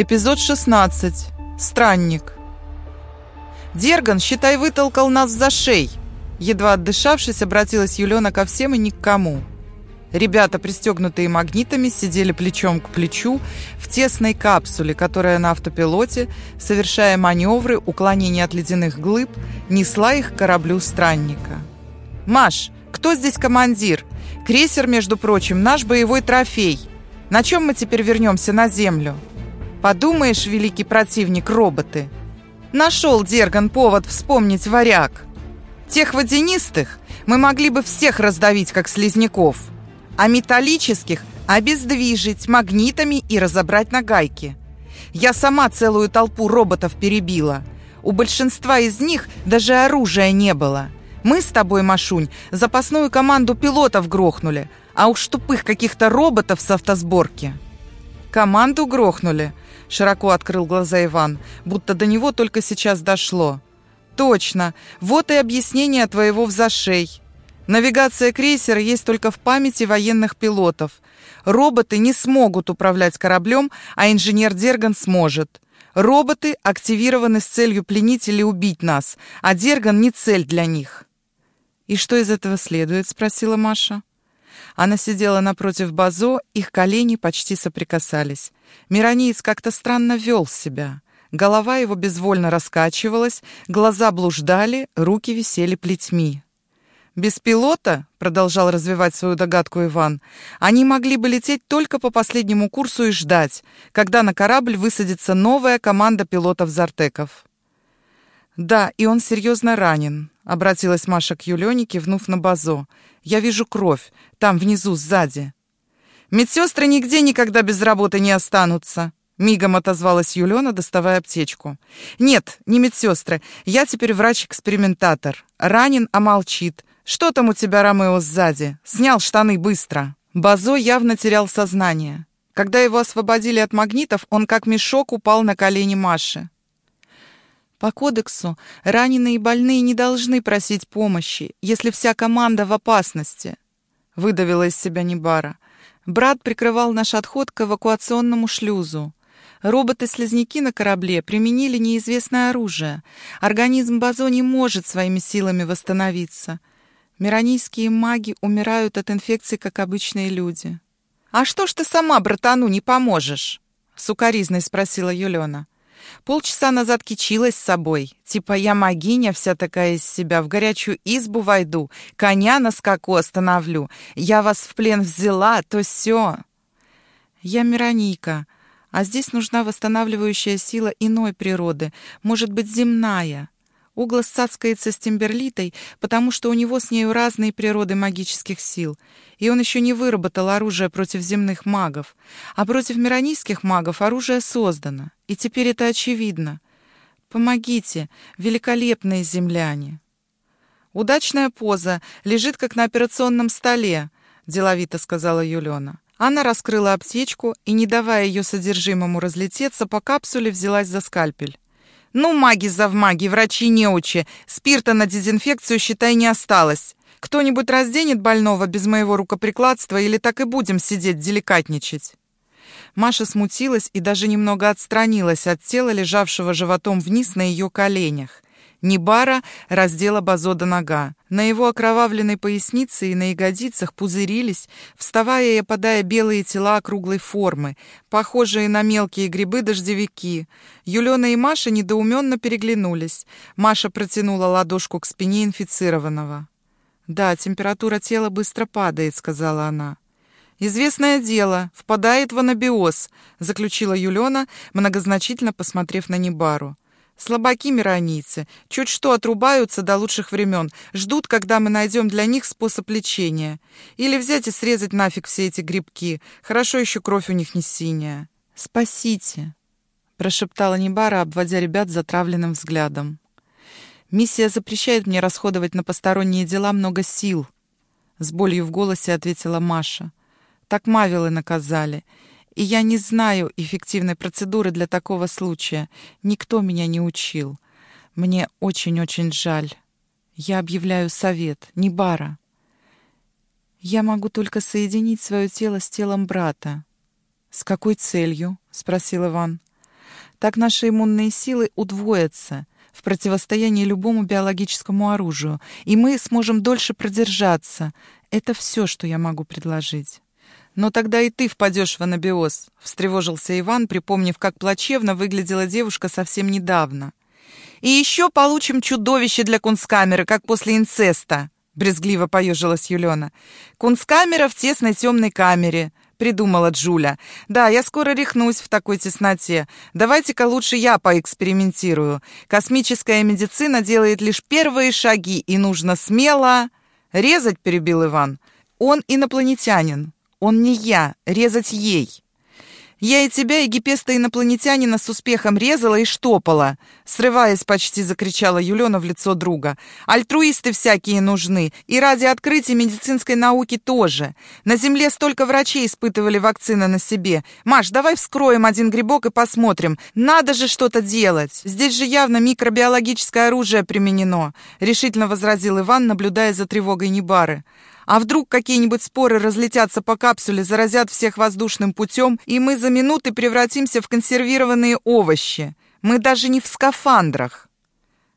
Эпизод 16. Странник. «Дерган, считай, вытолкал нас за шей!» Едва отдышавшись, обратилась Юлена ко всем и ни к кому. Ребята, пристегнутые магнитами, сидели плечом к плечу в тесной капсуле, которая на автопилоте, совершая маневры, уклонения от ледяных глыб, несла их к кораблю странника. «Маш, кто здесь командир? Крейсер, между прочим, наш боевой трофей. На чем мы теперь вернемся на Землю?» Подумаешь, великий противник, роботы. Нашел Дерган повод вспомнить варяг. Тех водянистых мы могли бы всех раздавить, как слизняков, а металлических обездвижить магнитами и разобрать на гайки. Я сама целую толпу роботов перебила. У большинства из них даже оружия не было. Мы с тобой, Машунь, запасную команду пилотов грохнули, а уж тупых каких-то роботов с автосборки. Команду грохнули – Широко открыл глаза Иван, будто до него только сейчас дошло. «Точно! Вот и объяснение твоего взашей. Навигация крейсера есть только в памяти военных пилотов. Роботы не смогут управлять кораблем, а инженер Дерган сможет. Роботы активированы с целью пленить или убить нас, а Дерган не цель для них». «И что из этого следует?» — спросила Маша. Она сидела напротив Базо, их колени почти соприкасались. Мирониец как-то странно вел себя. Голова его безвольно раскачивалась, глаза блуждали, руки висели плетьми. «Без пилота», — продолжал развивать свою догадку Иван, «они могли бы лететь только по последнему курсу и ждать, когда на корабль высадится новая команда пилотов-зартеков». «Да, и он серьезно ранен», — обратилась Маша к Юлене, кивнув на базо. «Я вижу кровь, там внизу, сзади». Медсестры нигде никогда без работы не останутся. Мигом отозвалась Юлена, доставая аптечку. «Нет, не медсестры. Я теперь врач-экспериментатор. Ранен, а молчит. Что там у тебя, Ромео, сзади? Снял штаны быстро». Базо явно терял сознание. Когда его освободили от магнитов, он как мешок упал на колени Маши. По кодексу раненые и больные не должны просить помощи, если вся команда в опасности, выдавила из себя Небара. Брат прикрывал наш отход к эвакуационному шлюзу. Роботы-слизняки на корабле применили неизвестное оружие. Организм Базо не может своими силами восстановиться. Миранийские маги умирают от инфекции, как обычные люди. «А что ж ты сама братану не поможешь?» — сукоризной спросила Юлена. Полчаса назад кичилась с собой. Типа я магиня вся такая из себя, в горячую избу войду, коня на скаку остановлю. Я вас в плен взяла, то все. Я Мироника, а здесь нужна восстанавливающая сила иной природы, может быть, земная. Углас цацкается с Тимберлитой, потому что у него с нею разные природы магических сил, и он еще не выработал оружие против земных магов, а против миронийских магов оружие создано, и теперь это очевидно. Помогите, великолепные земляне. Удачная поза, лежит как на операционном столе, деловито сказала Юлена. Она раскрыла аптечку и, не давая ее содержимому разлететься, по капсуле взялась за скальпель. Ну, маги-завмаги, врачи-неучи, спирта на дезинфекцию, считай, не осталось. Кто-нибудь разденет больного без моего рукоприкладства или так и будем сидеть деликатничать?» Маша смутилась и даже немного отстранилась от тела, лежавшего животом вниз на ее коленях. Небара раздела Базо до нога. На его окровавленной пояснице и на ягодицах пузырились, вставая и опадая белые тела округлой формы, похожие на мелкие грибы-дождевики. Юлена и Маша недоуменно переглянулись. Маша протянула ладошку к спине инфицированного. «Да, температура тела быстро падает», — сказала она. «Известное дело, впадает в анабиоз», — заключила Юлена, многозначительно посмотрев на Небару. Слабаки миронийцы, чуть что отрубаются до лучших времен, ждут, когда мы найдем для них способ лечения. Или взять и срезать нафиг все эти грибки. Хорошо еще кровь у них не синяя. «Спасите», — прошептала Небара, обводя ребят затравленным взглядом. «Миссия запрещает мне расходовать на посторонние дела много сил», — с болью в голосе ответила Маша. «Так Мавилы наказали, и я не знаю эффективной процедуры для такого случая. Никто меня не учил. Мне очень-очень жаль. Я объявляю совет, не бара. Я могу только соединить свое тело с телом брата. «С какой целью?» — спросил Иван. Так наши иммунные силы удвоятся в противостоянии любому биологическому оружию, и мы сможем дольше продержаться. Это все, что я могу предложить. «Но тогда и ты впадешь в анабиоз», — встревожился Иван, припомнив, как плачевно выглядела девушка совсем недавно. «И еще получим чудовище для кунсткамеры, как после инцеста», — брезгливо поежилась Юлена. «Кунсткамера в тесной темной камере», — придумала Джуля. «Да, я скоро рехнусь в такой тесноте. Давайте-ка лучше я поэкспериментирую. Космическая медицина делает лишь первые шаги, и нужно смело...» «Резать», — перебил Иван. «Он инопланетянин. Он не я, резать ей. Я и тебя, и Гипеста инопланетянина с успехом резала и штопала. Срываясь, почти закричала Юлена в лицо друга. Альтруисты всякие нужны. И ради открытия медицинской науки тоже. На Земле столько врачей испытывали вакцины на себе. Маш, давай вскроем один грибок и посмотрим. Надо же что-то делать. Здесь же явно микробиологическое оружие применено. Решительно возразил Иван, наблюдая за тревогой Небары. А вдруг какие-нибудь споры разлетятся по капсуле, заразят всех воздушным путем, и мы за минуты превратимся в консервированные овощи? Мы даже не в скафандрах.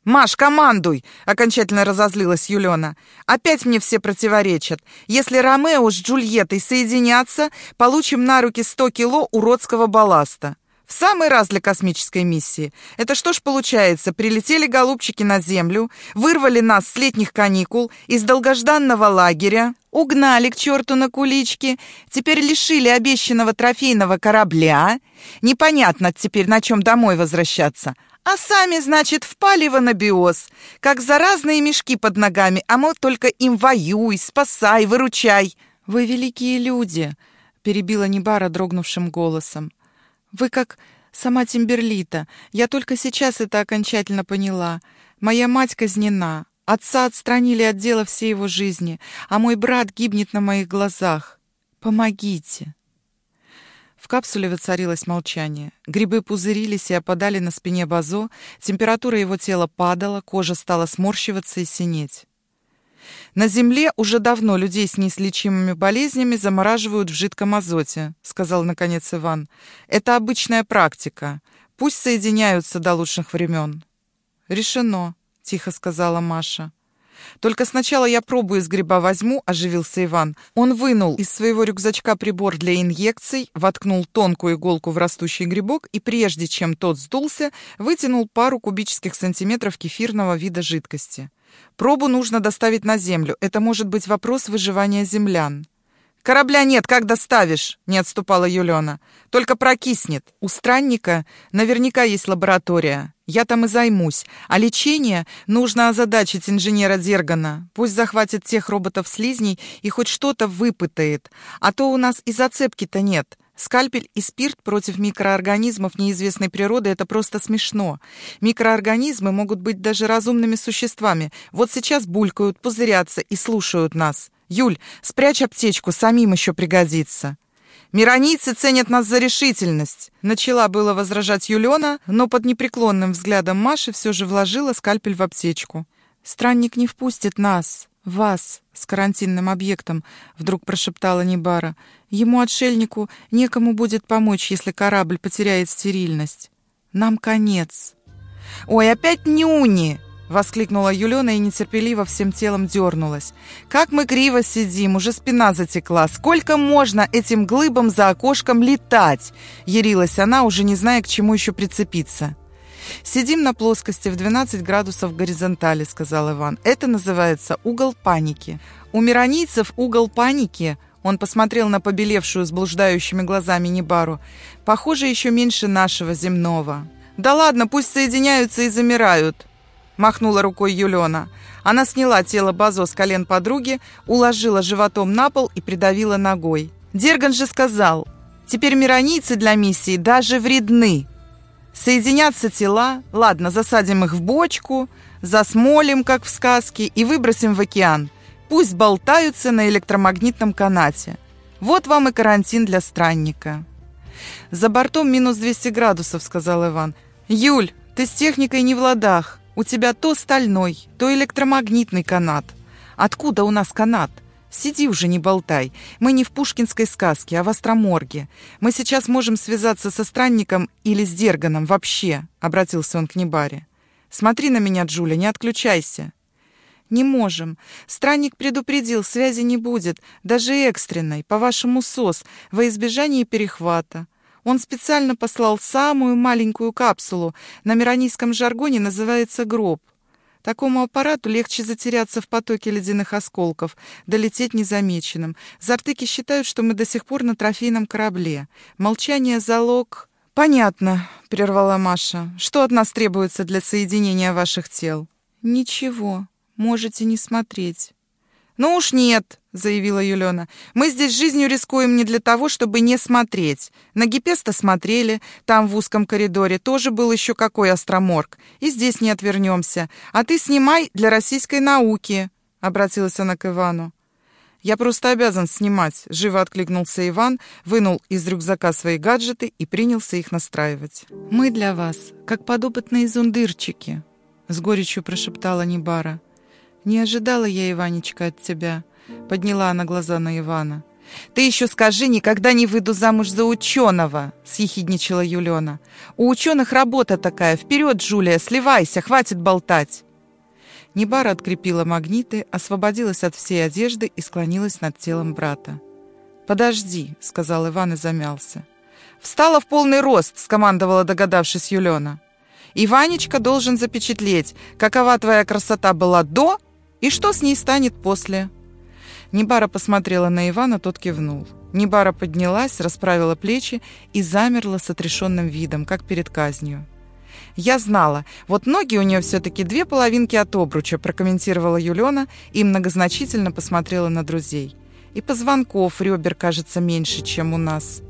«Маш, командуй!» — окончательно разозлилась Юлена. «Опять мне все противоречат. Если Ромео с Джульеттой соединятся, получим на руки сто кило уродского балласта. В самый раз для космической миссии. Это что ж получается? Прилетели голубчики на Землю, вырвали нас с летних каникул из долгожданного лагеря, угнали к черту на кулички, теперь лишили обещанного трофейного корабля. Непонятно теперь, на чем домой возвращаться. А сами, значит, впали в анабиоз, как заразные мешки под ногами, а мы только им воюй, спасай, выручай. «Вы великие люди», — перебила Небара дрогнувшим голосом. Вы как сама Тимберлита. Я только сейчас это окончательно поняла. Моя мать казнена. Отца отстранили от дела всей его жизни, а мой брат гибнет на моих глазах. Помогите. В капсуле воцарилось молчание. Грибы пузырились и опадали на спине Базо, температура его тела падала, кожа стала сморщиваться и синеть. На Земле уже давно людей с неизлечимыми болезнями замораживают в жидком азоте, сказал наконец Иван. Это обычная практика. Пусть соединяются до лучших времен. Решено, тихо сказала Маша. Только сначала я пробу из гриба возьму, оживился Иван. Он вынул из своего рюкзачка прибор для инъекций, воткнул тонкую иголку в растущий грибок и прежде чем тот сдулся, вытянул пару кубических сантиметров кефирного вида жидкости. Пробу нужно доставить на землю. Это может быть вопрос выживания землян. «Корабля нет, как доставишь?» — не отступала Юлена. «Только прокиснет. У странника наверняка есть лаборатория. Я там и займусь. А лечение нужно озадачить инженера Дергана. Пусть захватит тех роботов-слизней и хоть что-то выпытает. А то у нас и зацепки-то нет. Скальпель и спирт против микроорганизмов неизвестной природы – это просто смешно. Микроорганизмы могут быть даже разумными существами. Вот сейчас булькают, пузырятся и слушают нас. Юль, спрячь аптечку, самим еще пригодится. «Миронийцы ценят нас за решительность!» Начала было возражать Юлена, но под непреклонным взглядом Маши все же вложила скальпель в аптечку. «Странник не впустит нас!» «Вас с карантинным объектом», — вдруг прошептала Небара. «Ему, отшельнику, некому будет помочь, если корабль потеряет стерильность. Нам конец». «Ой, опять нюни!» — воскликнула Юлена и нетерпеливо всем телом дернулась. «Как мы криво сидим, уже спина затекла. Сколько можно этим глыбам за окошком летать?» — ярилась она, уже не зная, к чему еще прицепиться. «Сидим на плоскости в 12 градусов горизонтали», — сказал Иван. «Это называется угол паники. У миронийцев угол паники...» Он посмотрел на побелевшую с блуждающими глазами Небару. «Похоже, еще меньше нашего земного». «Да ладно, пусть соединяются и замирают», — махнула рукой Юлена. Она сняла тело Базо с колен подруги, уложила животом на пол и придавила ногой. Дерган же сказал, «Теперь миронийцы для миссии даже вредны». Соединятся тела, ладно, засадим их в бочку, засмолим, как в сказке, и выбросим в океан. Пусть болтаются на электромагнитном канате. Вот вам и карантин для странника. «За бортом минус 200 градусов», — сказал Иван. «Юль, ты с техникой не в ладах. У тебя то стальной, то электромагнитный канат. Откуда у нас канат? «Сиди уже, не болтай. Мы не в пушкинской сказке, а в Остроморге. Мы сейчас можем связаться со странником или с Дерганом вообще», — обратился он к Небаре. «Смотри на меня, Джуля, не отключайся». «Не можем. Странник предупредил, связи не будет, даже экстренной, по-вашему СОС, во избежание перехвата. Он специально послал самую маленькую капсулу, на миронийском жаргоне называется гроб. Такому аппарату легче затеряться в потоке ледяных осколков, долететь незамеченным. Зартыки считают, что мы до сих пор на трофейном корабле. Молчание — залог... «Понятно», — прервала Маша. «Что от нас требуется для соединения ваших тел?» «Ничего. Можете не смотреть». «Ну уж нет», — заявила Юлена. «Мы здесь жизнью рискуем не для того, чтобы не смотреть. На Гипеста смотрели, там в узком коридоре тоже был еще какой остроморг. И здесь не отвернемся. А ты снимай для российской науки», — обратилась она к Ивану. «Я просто обязан снимать», — живо откликнулся Иван, вынул из рюкзака свои гаджеты и принялся их настраивать. «Мы для вас, как подопытные зундырчики», — с горечью прошептала Небара. «Не ожидала я, Иванечка, от тебя», — подняла она глаза на Ивана. «Ты еще скажи, никогда не выйду замуж за ученого!» — съехидничала Юлена. «У ученых работа такая. Вперед, Джулия, сливайся, хватит болтать!» Небара открепила магниты, освободилась от всей одежды и склонилась над телом брата. «Подожди», — сказал Иван и замялся. «Встала в полный рост», — скомандовала, догадавшись Юлена. «Иванечка должен запечатлеть, какова твоя красота была до и что с ней станет после?» Небара посмотрела на Ивана, тот кивнул. Небара поднялась, расправила плечи и замерла с отрешенным видом, как перед казнью. «Я знала. Вот ноги у нее все-таки две половинки от обруча», прокомментировала Юлена и многозначительно посмотрела на друзей. «И позвонков ребер, кажется, меньше, чем у нас».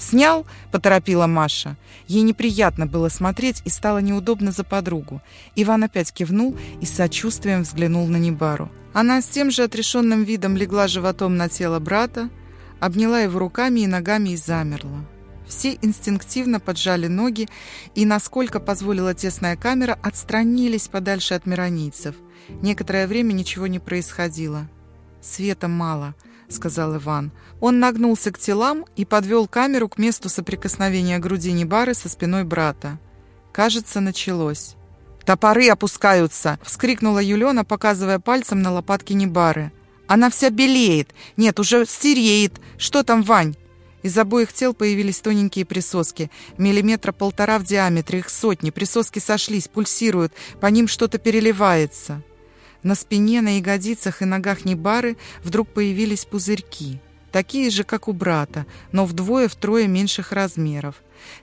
«Снял?» — поторопила Маша. Ей неприятно было смотреть и стало неудобно за подругу. Иван опять кивнул и с сочувствием взглянул на Небару. Она с тем же отрешенным видом легла животом на тело брата, обняла его руками и ногами и замерла. Все инстинктивно поджали ноги и, насколько позволила тесная камера, отстранились подальше от миронийцев. Некоторое время ничего не происходило. «Света мало», — сказал Иван. Он нагнулся к телам и подвел камеру к месту соприкосновения груди Небары со спиной брата. Кажется, началось. «Топоры опускаются!» — вскрикнула Юлена, показывая пальцем на лопатки Небары. «Она вся белеет! Нет, уже стереет! Что там, Вань?» Из обоих тел появились тоненькие присоски. Миллиметра полтора в диаметре, их сотни. Присоски сошлись, пульсируют, по ним что-то переливается. На спине, на ягодицах и ногах Небары вдруг появились пузырьки. Такие же, как у брата, но вдвое-втрое меньших размеров.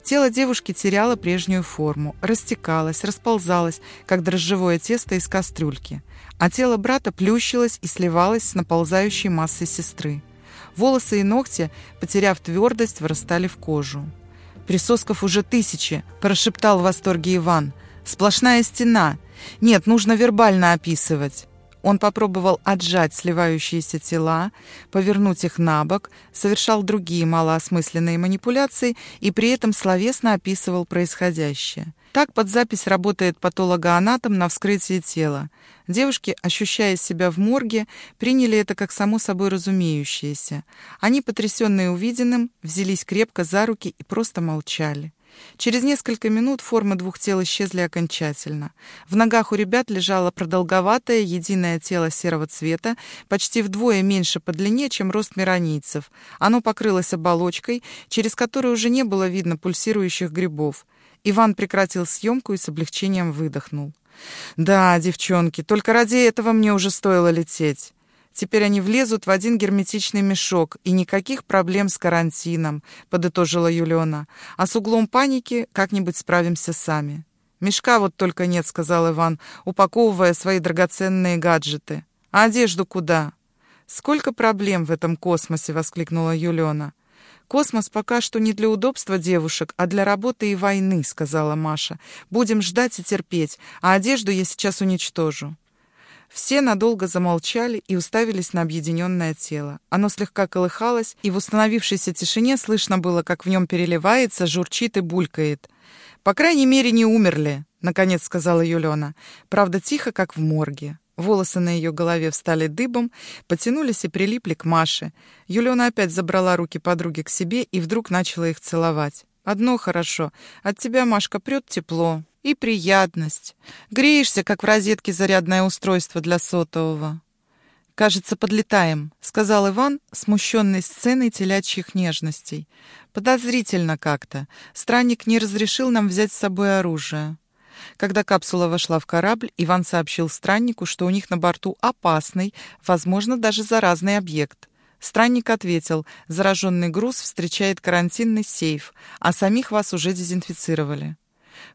Тело девушки теряло прежнюю форму, растекалось, расползалось, как дрожжевое тесто из кастрюльки. А тело брата плющилось и сливалось с наползающей массой сестры. Волосы и ногти, потеряв твердость, вырастали в кожу. «Присосков уже тысячи», – прошептал в восторге Иван. «Сплошная стена. Нет, нужно вербально описывать». Он попробовал отжать сливающиеся тела, повернуть их на бок, совершал другие малоосмысленные манипуляции и при этом словесно описывал происходящее. Так под запись работает патологоанатом на вскрытии тела. Девушки, ощущая себя в морге, приняли это как само собой разумеющееся. Они, потрясенные увиденным, взялись крепко за руки и просто молчали. Через несколько минут формы двух тел исчезли окончательно. В ногах у ребят лежало продолговатое единое тело серого цвета, почти вдвое меньше по длине, чем рост миронийцев. Оно покрылось оболочкой, через которую уже не было видно пульсирующих грибов. Иван прекратил съемку и с облегчением выдохнул. «Да, девчонки, только ради этого мне уже стоило лететь». Теперь они влезут в один герметичный мешок, и никаких проблем с карантином», — подытожила Юлиона. «А с углом паники как-нибудь справимся сами». «Мешка вот только нет», — сказал Иван, упаковывая свои драгоценные гаджеты. «А одежду куда?» «Сколько проблем в этом космосе!» — воскликнула Юлиона. «Космос пока что не для удобства девушек, а для работы и войны», — сказала Маша. «Будем ждать и терпеть, а одежду я сейчас уничтожу». Все надолго замолчали и уставились на объединенное тело. Оно слегка колыхалось, и в установившейся тишине слышно было, как в нем переливается, журчит и булькает. «По крайней мере, не умерли», — наконец сказала Юлена. «Правда, тихо, как в морге». Волосы на ее голове встали дыбом, потянулись и прилипли к Маше. Юлена опять забрала руки подруги к себе и вдруг начала их целовать. «Одно хорошо. От тебя, Машка, прет тепло. И приятность. Греешься, как в розетке зарядное устройство для сотового». «Кажется, подлетаем», — сказал Иван, смущенный сценой телячьих нежностей. «Подозрительно как-то. Странник не разрешил нам взять с собой оружие». Когда капсула вошла в корабль, Иван сообщил страннику, что у них на борту опасный, возможно, даже заразный объект. Странник ответил, зараженный груз встречает карантинный сейф, а самих вас уже дезинфицировали.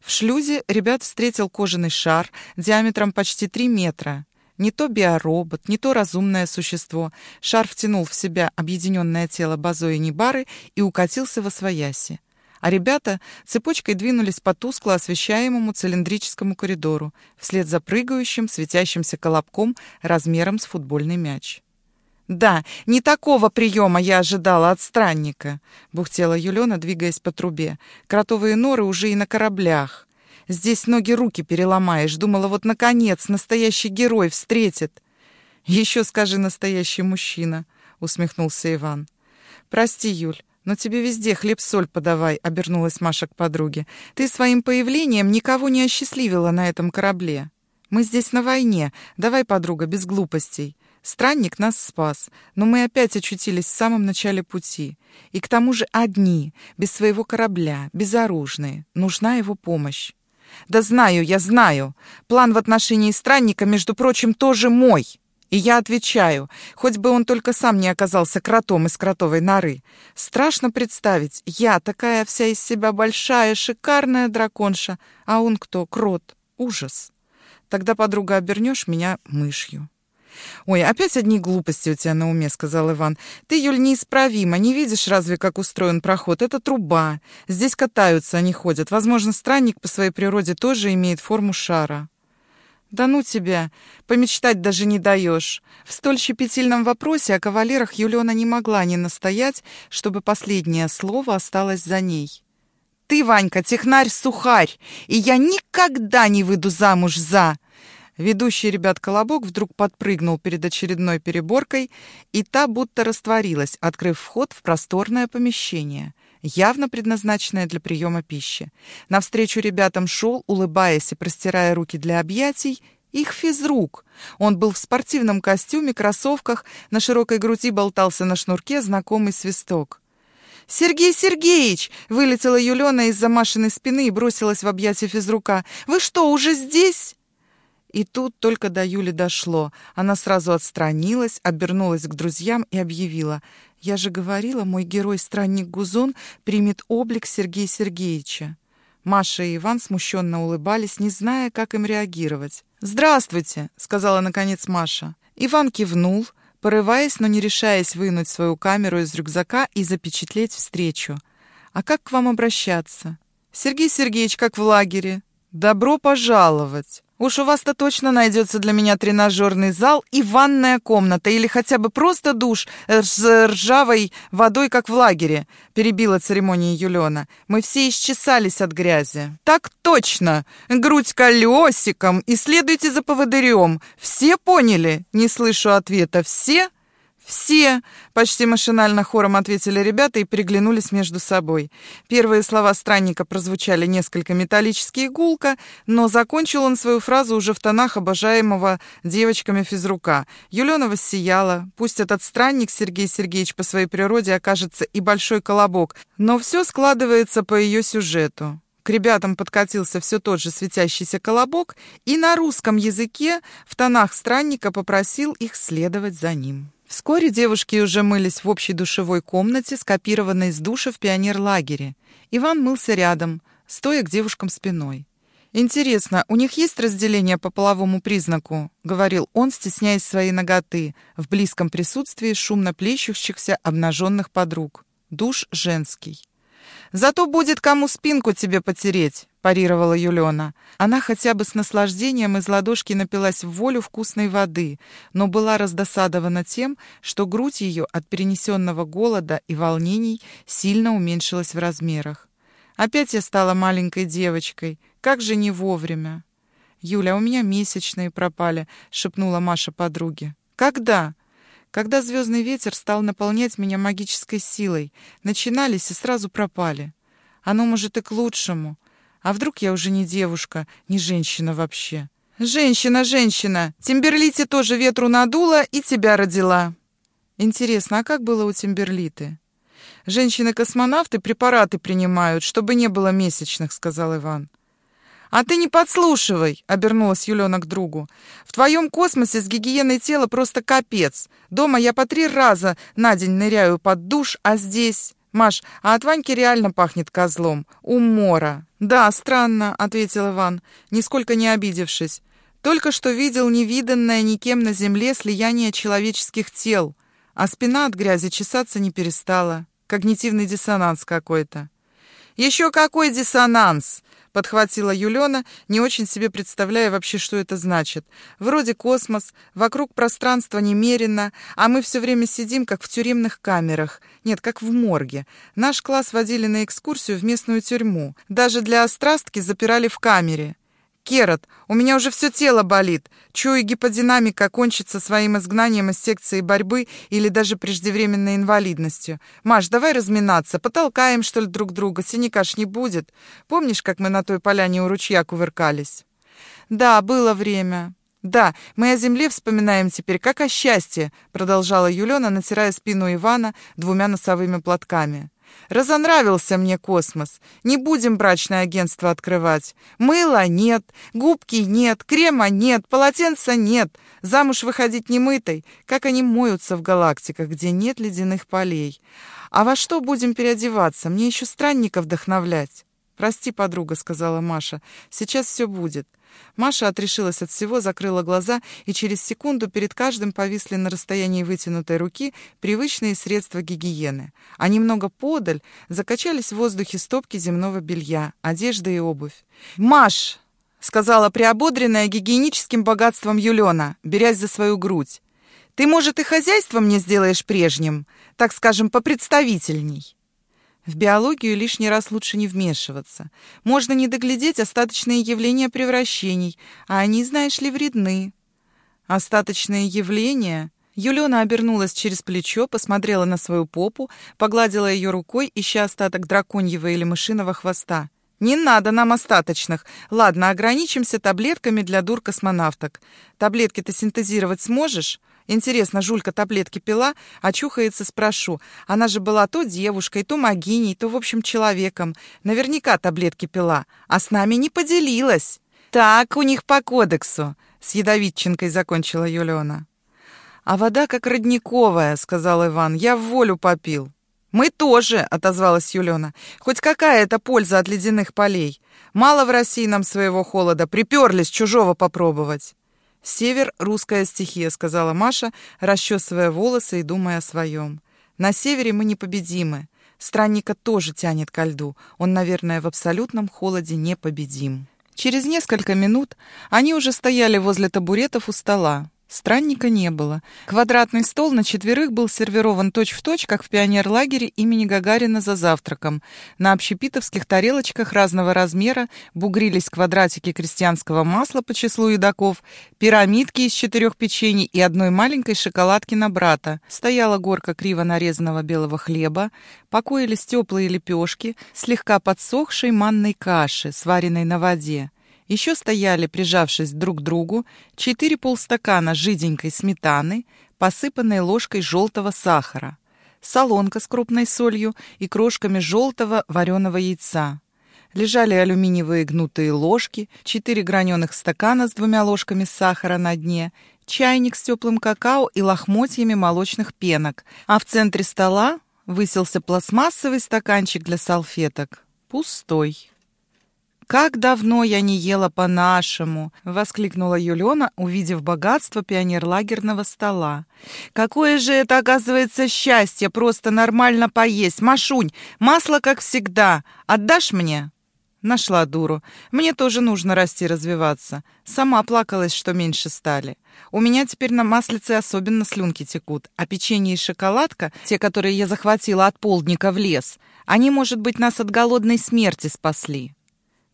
В шлюзе ребят встретил кожаный шар диаметром почти 3 метра. Не то биоробот, не то разумное существо. Шар втянул в себя объединенное тело Базои Нибары и укатился во свояси а ребята цепочкой двинулись по тускло освещаемому цилиндрическому коридору вслед за прыгающим, светящимся колобком размером с футбольный мяч. «Да, не такого приема я ожидала от странника», — бухтела Юлена, двигаясь по трубе. «Кротовые норы уже и на кораблях. Здесь ноги руки переломаешь. Думала, вот, наконец, настоящий герой встретит». «Еще скажи, настоящий мужчина», — усмехнулся Иван. «Прости, Юль, «Но тебе везде хлеб-соль подавай», — обернулась Маша к подруге. «Ты своим появлением никого не осчастливила на этом корабле. Мы здесь на войне. Давай, подруга, без глупостей. Странник нас спас, но мы опять очутились в самом начале пути. И к тому же одни, без своего корабля, безоружные. Нужна его помощь». «Да знаю, я знаю. План в отношении странника, между прочим, тоже мой». И я отвечаю, хоть бы он только сам не оказался кротом из кротовой норы. Страшно представить, я такая вся из себя большая, шикарная драконша, а он кто? Крот. Ужас. Тогда, подруга, обернешь меня мышью. «Ой, опять одни глупости у тебя на уме», — сказал Иван. «Ты, Юль, неисправима. Не видишь разве, как устроен проход? Это труба. Здесь катаются, они ходят. Возможно, странник по своей природе тоже имеет форму шара». «Да ну тебя! Помечтать даже не даешь!» В столь щепетильном вопросе о кавалерах Юлиона не могла не настоять, чтобы последнее слово осталось за ней. «Ты, Ванька, технарь-сухарь, и я никогда не выйду замуж за...» Ведущий ребят Колобок вдруг подпрыгнул перед очередной переборкой, и та будто растворилась, открыв вход в просторное помещение явно предназначенная для приема пищи. Навстречу ребятам шел, улыбаясь и простирая руки для объятий, их физрук. Он был в спортивном костюме, кроссовках, на широкой груди болтался на шнурке знакомый свисток. «Сергей Сергеевич!» — вылетела Юлена из-за Машиной спины и бросилась в объятия физрука. «Вы что, уже здесь?» И тут только до Юли дошло. Она сразу отстранилась, обернулась к друзьям и объявила. «Я же говорила, мой герой-странник Гузон примет облик Сергея Сергеевича». Маша и Иван смущенно улыбались, не зная, как им реагировать. «Здравствуйте!» — сказала наконец Маша. Иван кивнул, порываясь, но не решаясь вынуть свою камеру из рюкзака и запечатлеть встречу. «А как к вам обращаться?» «Сергей Сергеевич, как в лагере. Добро пожаловать!» Уж у вас-то точно найдется для меня тренажерный зал и ванная комната, или хотя бы просто душ с ржавой водой, как в лагере», — перебила церемонию Юлена. «Мы все исчесались от грязи». «Так точно! Грудь колесиком и следуйте за поводырем. Все поняли?» Не слышу ответа. «Все?» «Все!» — почти машинально хором ответили ребята и переглянулись между собой. Первые слова странника прозвучали несколько металлически гулко, но закончил он свою фразу уже в тонах обожаемого девочками физрука. Юлена воссияла. Пусть этот странник Сергей Сергеевич по своей природе окажется и большой колобок, но все складывается по ее сюжету. К ребятам подкатился все тот же светящийся колобок и на русском языке в тонах странника попросил их следовать за ним. Вскоре девушки уже мылись в общей душевой комнате, скопированной с душа в пионерлагере. Иван мылся рядом, стоя к девушкам спиной. «Интересно, у них есть разделение по половому признаку?» — говорил он, стесняясь своей ноготы, в близком присутствии шумно плещущихся обнаженных подруг. Душ женский. «Зато будет кому спинку тебе потереть», — парировала Юлена. Она хотя бы с наслаждением из ладошки напилась в волю вкусной воды, но была раздосадована тем, что грудь ее от перенесенного голода и волнений сильно уменьшилась в размерах. «Опять я стала маленькой девочкой. Как же не вовремя!» «Юля, у меня месячные пропали», — шепнула Маша подруге. «Когда?» «Когда звездный ветер стал наполнять меня магической силой. Начинались и сразу пропали. Оно, может, и к лучшему. А вдруг я уже не девушка, не женщина вообще?» «Женщина, женщина! Тимберлите тоже ветру надула и тебя родила!» «Интересно, а как было у Тимберлиты?» «Женщины-космонавты препараты принимают, чтобы не было месячных», — сказал Иван. «А ты не подслушивай!» — обернулась Юлена к другу. «В твоем космосе с гигиеной тела просто капец. Дома я по три раза на день ныряю под душ, а здесь...» «Маш, а от Ваньки реально пахнет козлом. Умора». «Да, странно», — ответил Иван, нисколько не обидевшись. «Только что видел невиданное никем на земле слияние человеческих тел, а спина от грязи чесаться не перестала. Когнитивный диссонанс какой-то». «Еще какой диссонанс!» Подхватила Юлена, не очень себе представляя вообще, что это значит. Вроде космос, вокруг пространство немерено, а мы все время сидим, как в тюремных камерах. Нет, как в морге. Наш класс водили на экскурсию в местную тюрьму. Даже для острастки запирали в камере. Керат, у меня уже все тело болит. Чую, гиподинамика кончится своим изгнанием из секции борьбы или даже преждевременной инвалидностью. Маш, давай разминаться, потолкаем, что ли, друг друга, синяка ж не будет. Помнишь, как мы на той поляне у ручья кувыркались? Да, было время. «Да, мы о земле вспоминаем теперь, как о счастье», продолжала Юлена, натирая спину Ивана двумя носовыми платками. Разонравился мне космос. Не будем брачное агентство открывать. Мыла нет, губки нет, крема нет, полотенца нет. Замуж выходить немытой. Как они моются в галактиках, где нет ледяных полей. А во что будем переодеваться? Мне еще странника вдохновлять. «Прости, подруга», — сказала Маша. «Сейчас все будет». Маша отрешилась от всего, закрыла глаза, и через секунду перед каждым повисли на расстоянии вытянутой руки привычные средства гигиены. А немного подаль закачались в воздухе стопки земного белья, одежда и обувь. «Маш!» — сказала приободренная гигиеническим богатством Юлена, берясь за свою грудь. «Ты, может, и хозяйство мне сделаешь прежним, так скажем, попредставительней?» В биологию лишний раз лучше не вмешиваться. Можно не доглядеть остаточные явления превращений, а они, знаешь ли, вредны. Остаточные явления... Юлена обернулась через плечо, посмотрела на свою попу, погладила ее рукой, ища остаток драконьего или мышиного хвоста. «Не надо нам остаточных. Ладно, ограничимся таблетками для дур-космонавток. Таблетки ты синтезировать сможешь?» Интересно, Жулька таблетки пила, очухается, спрошу. Она же была то девушкой, то могиней, то, в общем, человеком. Наверняка таблетки пила, а с нами не поделилась. Так у них по кодексу, с ядовитчинкой закончила Юлиона. А вода как родниковая, сказал Иван, я в волю попил. «Мы тоже», — отозвалась Юлена. «Хоть какая это польза от ледяных полей? Мало в России нам своего холода, приперлись чужого попробовать». «Север — русская стихия», — сказала Маша, расчесывая волосы и думая о своем. «На севере мы непобедимы. Странника тоже тянет ко льду. Он, наверное, в абсолютном холоде непобедим». Через несколько минут они уже стояли возле табуретов у стола. Странника не было. Квадратный стол на четверых был сервирован точь-в-точь, как в пионерлагере имени Гагарина за завтраком. На общепитовских тарелочках разного размера бугрились квадратики крестьянского масла по числу едоков, пирамидки из четырех печений и одной маленькой шоколадки на брата. Стояла горка криво нарезанного белого хлеба, покоились теплые лепешки, слегка подсохшей манной каши, сваренной на воде. Еще стояли, прижавшись друг к другу, четыре полстакана жиденькой сметаны, посыпанной ложкой желтого сахара, солонка с крупной солью и крошками желтого вареного яйца. Лежали алюминиевые гнутые ложки, четыре граненых стакана с двумя ложками сахара на дне, чайник с теплым какао и лохмотьями молочных пенок, а в центре стола высился пластмассовый стаканчик для салфеток. Пустой. «Как давно я не ела по-нашему!» — воскликнула Юлена, увидев богатство пионерлагерного стола. «Какое же это, оказывается, счастье просто нормально поесть! Машунь, масло, как всегда! Отдашь мне?» Нашла дуру. Мне тоже нужно расти, развиваться. Сама плакалась, что меньше стали. У меня теперь на маслице особенно слюнки текут, а печенье и шоколадка, те, которые я захватила от полдника в лес, они, может быть, нас от голодной смерти спасли.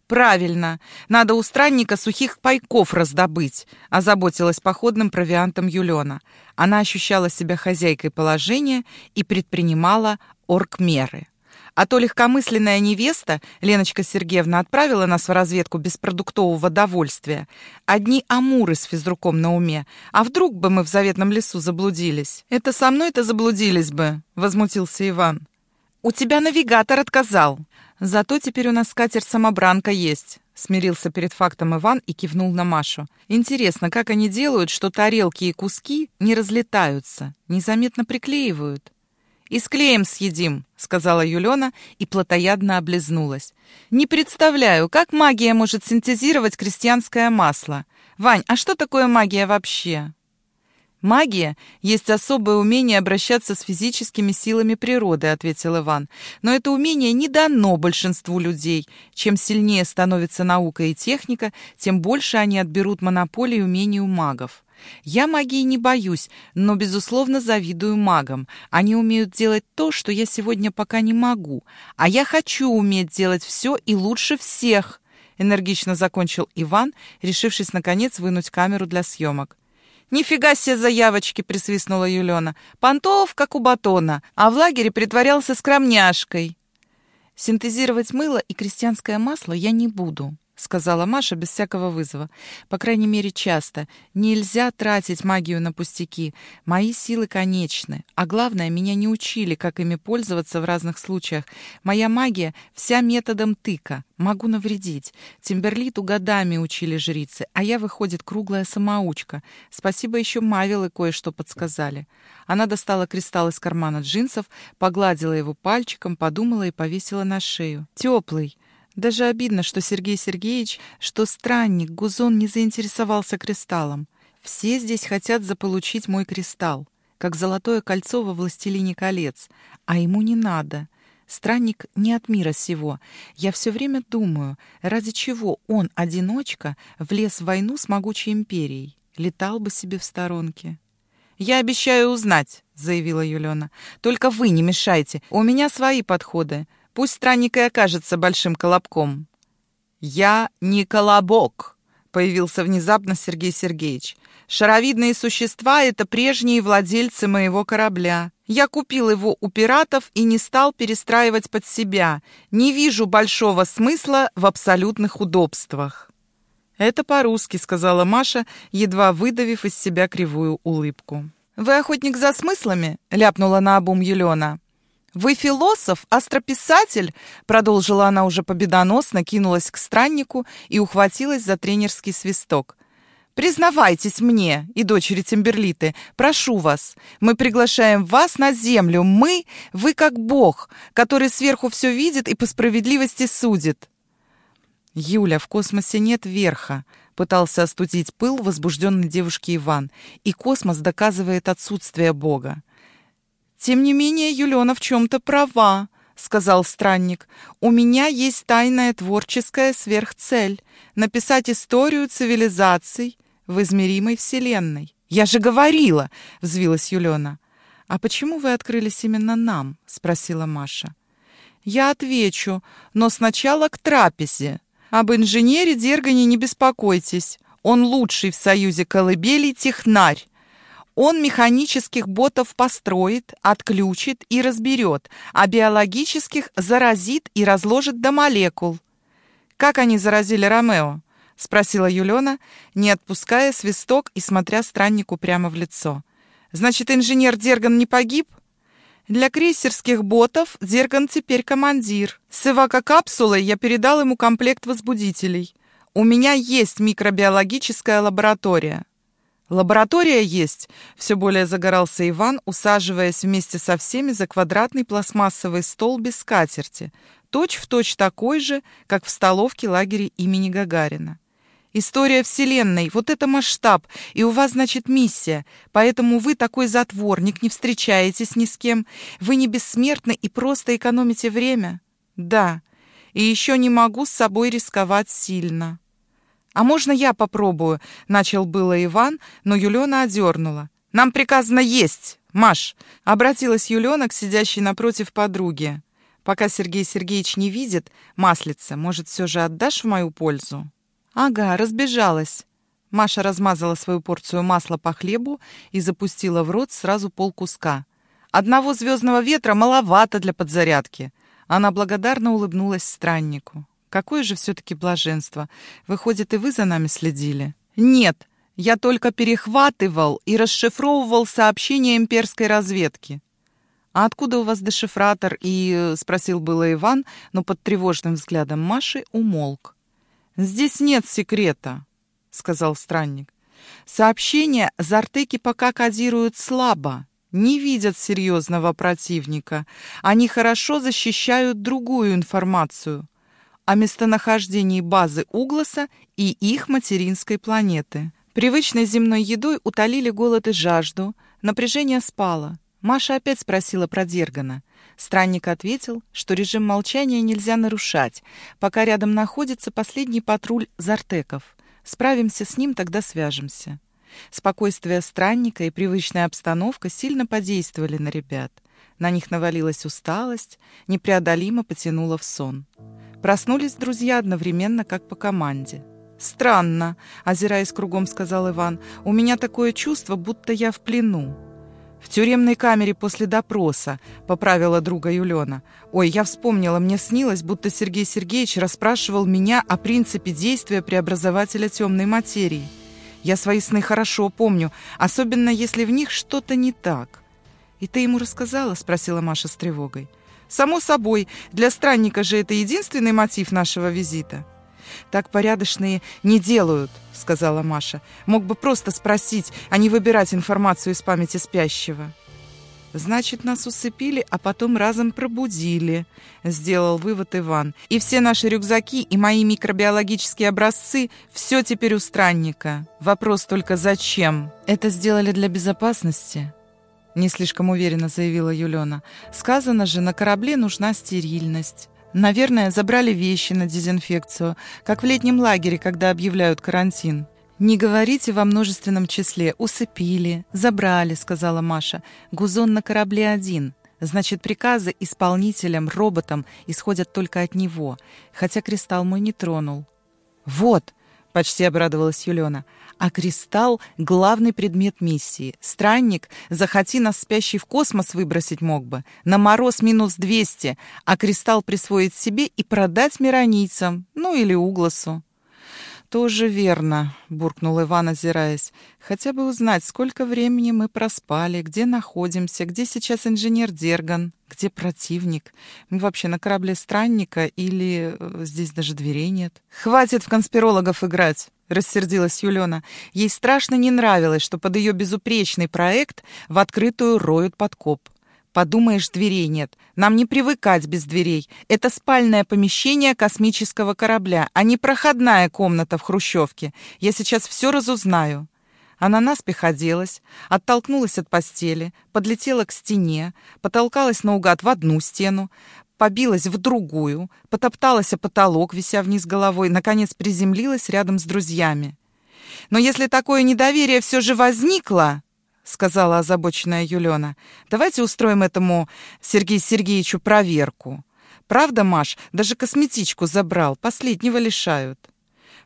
«Правильно. Надо у странника сухих пайков раздобыть», — озаботилась походным провиантом Юлена. Она ощущала себя хозяйкой положения и предпринимала оргмеры. А то легкомысленная невеста, Леночка Сергеевна, отправила нас в разведку без продуктового довольствия. Одни амуры с физруком на уме. А вдруг бы мы в заветном лесу заблудились? Это со мной-то заблудились бы, возмутился Иван. У тебя навигатор отказал. Зато теперь у нас катер-самобранка есть. Смирился перед фактом Иван и кивнул на Машу. Интересно, как они делают, что тарелки и куски не разлетаются, незаметно приклеивают? «И с клеем съедим», — сказала Юлена и плотоядно облизнулась. «Не представляю, как магия может синтезировать крестьянское масло. Вань, а что такое магия вообще?» «Магия есть особое умение обращаться с физическими силами природы», — ответил Иван. «Но это умение не дано большинству людей. Чем сильнее становится наука и техника, тем больше они отберут монополии умений у магов. Я магии не боюсь, но, безусловно, завидую магам. Они умеют делать то, что я сегодня пока не могу. А я хочу уметь делать все и лучше всех», — энергично закончил Иван, решившись, наконец, вынуть камеру для съемок. «Нифига себе заявочки!» — присвистнула Юлена. «Понтов, как у батона, а в лагере притворялся скромняшкой». «Синтезировать мыло и крестьянское масло я не буду», — сказала Маша без всякого вызова. «По крайней мере, часто. Нельзя тратить магию на пустяки. Мои силы конечны. А главное, меня не учили, как ими пользоваться в разных случаях. Моя магия вся методом тыка. Могу навредить. Тимберлиту годами учили жрицы, а я, выходит, круглая самоучка. Спасибо еще Мавилы кое-что подсказали». Она достала кристалл из кармана джинсов, погладила его пальчиком, подумала и повесила на шею. «Теплый». Даже обидно, что Сергей Сергеевич, что странник Гузон не заинтересовался кристаллом. Все здесь хотят заполучить мой кристалл, как золотое кольцо во «Властелине колец», а ему не надо. Странник не от мира сего. Я все время думаю, ради чего он, одиночка, влез в войну с могучей империей, летал бы себе в сторонке. «Я обещаю узнать», — заявила Юлена. «Только вы не мешайте. У меня свои подходы. Пусть странник и окажется большим колобком. «Я не колобок», — появился внезапно Сергей Сергеевич. «Шаровидные существа — это прежние владельцы моего корабля. Я купил его у пиратов и не стал перестраивать под себя. Не вижу большого смысла в абсолютных удобствах». «Это по-русски», — сказала Маша, едва выдавив из себя кривую улыбку. «Вы охотник за смыслами?» — ляпнула на обум Елена. «Вы философ, астрописатель?» Продолжила она уже победоносно, кинулась к страннику и ухватилась за тренерский свисток. «Признавайтесь мне и дочери Тимберлиты, прошу вас. Мы приглашаем вас на землю. Мы, вы как Бог, который сверху все видит и по справедливости судит». «Юля, в космосе нет верха», — пытался остудить пыл возбужденной девушки Иван, «и космос доказывает отсутствие Бога. «Тем не менее, Юлена в чем-то права», — сказал странник. «У меня есть тайная творческая сверхцель — написать историю цивилизаций в измеримой вселенной». «Я же говорила!» — взвилась Юлена. «А почему вы открылись именно нам?» — спросила Маша. «Я отвечу, но сначала к трапезе. Об инженере Дергане не беспокойтесь. Он лучший в союзе колыбелей технарь. Он механических ботов построит, отключит и разберет, а биологических заразит и разложит до молекул. «Как они заразили Ромео?» — спросила Юлена, не отпуская свисток и смотря страннику прямо в лицо. «Значит, инженер Дерган не погиб?» Для крейсерских ботов Дерган теперь командир. С эвакокапсулой я передал ему комплект возбудителей. У меня есть микробиологическая лаборатория. «Лаборатория есть!» — все более загорался Иван, усаживаясь вместе со всеми за квадратный пластмассовый стол без скатерти, точь-в-точь точь такой же, как в столовке лагеря имени Гагарина. «История Вселенной, вот это масштаб, и у вас, значит, миссия, поэтому вы такой затворник, не встречаетесь ни с кем, вы не бессмертны и просто экономите время?» «Да, и еще не могу с собой рисковать сильно». «А можно я попробую?» — начал было Иван, но Юлена одернула. «Нам приказано есть, Маш!» — обратилась Юлена к сидящей напротив подруге. Пока Сергей Сергеевич не видит, маслица, может, все же отдашь в мою пользу? Ага, разбежалась. Маша размазала свою порцию масла по хлебу и запустила в рот сразу полкуска. Одного звездного ветра маловато для подзарядки. Она благодарно улыбнулась страннику. Какое же все-таки блаженство. Выходит, и вы за нами следили? Нет, я только перехватывал и расшифровывал сообщения имперской разведки. «А откуда у вас дешифратор?» и э, спросил было Иван, но под тревожным взглядом Маши умолк. «Здесь нет секрета», — сказал странник. «Сообщения Зартеки пока кодируют слабо, не видят серьезного противника. Они хорошо защищают другую информацию о местонахождении базы Угласа и их материнской планеты. Привычной земной едой утолили голод и жажду, напряжение спало. Маша опять спросила про Дергана. Странник ответил, что режим молчания нельзя нарушать, пока рядом находится последний патруль зартеков. Справимся с ним, тогда свяжемся. Спокойствие странника и привычная обстановка сильно подействовали на ребят. На них навалилась усталость, непреодолимо потянула в сон. Проснулись друзья одновременно, как по команде. «Странно», — озираясь кругом, сказал Иван, — «у меня такое чувство, будто я в плену». «В тюремной камере после допроса», — поправила друга Юлена. «Ой, я вспомнила, мне снилось, будто Сергей Сергеевич расспрашивал меня о принципе действия преобразователя темной материи. Я свои сны хорошо помню, особенно если в них что-то не так». «И ты ему рассказала?» — спросила Маша с тревогой. «Само собой, для странника же это единственный мотив нашего визита». «Так порядочные не делают», — сказала Маша. «Мог бы просто спросить, а не выбирать информацию из памяти спящего». «Значит, нас усыпили, а потом разом пробудили», — сделал вывод Иван. «И все наши рюкзаки и мои микробиологические образцы — все теперь у странника. Вопрос только зачем? Это сделали для безопасности?» Не слишком уверенно заявила Юлена. «Сказано же, на корабле нужна стерильность». Наверное, забрали вещи на дезинфекцию, как в летнем лагере, когда объявляют карантин. «Не говорите во множественном числе. Усыпили, забрали», — сказала Маша. «Гузон на корабле один. Значит, приказы исполнителям, роботам исходят только от него, хотя кристалл мой не тронул». «Вот!» — почти обрадовалась Юлена. А кристалл — главный предмет миссии. Странник, захоти нас спящий в космос выбросить мог бы. На мороз минус 200, а кристалл присвоить себе и продать миронийцам, ну или Угласу. «Тоже верно», — буркнул Иван, озираясь. «Хотя бы узнать, сколько времени мы проспали, где находимся, где сейчас инженер Дерган, где противник. Мы вообще на корабле странника или э, здесь даже дверей нет?» «Хватит в конспирологов играть!» — рассердилась Юлена. Ей страшно не нравилось, что под ее безупречный проект в открытую роют подкоп. Подумаешь, дверей нет. Нам не привыкать без дверей. Это спальное помещение космического корабля, а не проходная комната в хрущевке. Я сейчас все разузнаю». Она наспех оделась, оттолкнулась от постели, подлетела к стене, потолкалась наугад в одну стену, побилась в другую, потопталась о потолок, вися вниз головой, наконец приземлилась рядом с друзьями. Но если такое недоверие все же возникло, сказала озабоченная Юлена. «Давайте устроим этому Сергею Сергеевичу проверку. Правда, Маш, даже косметичку забрал, последнего лишают».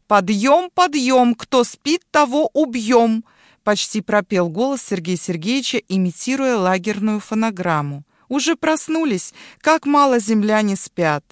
«Подъем, подъем! Кто спит, того убьем!» Почти пропел голос Сергея Сергеевича, имитируя лагерную фонограмму. «Уже проснулись? Как мало земляне спят!»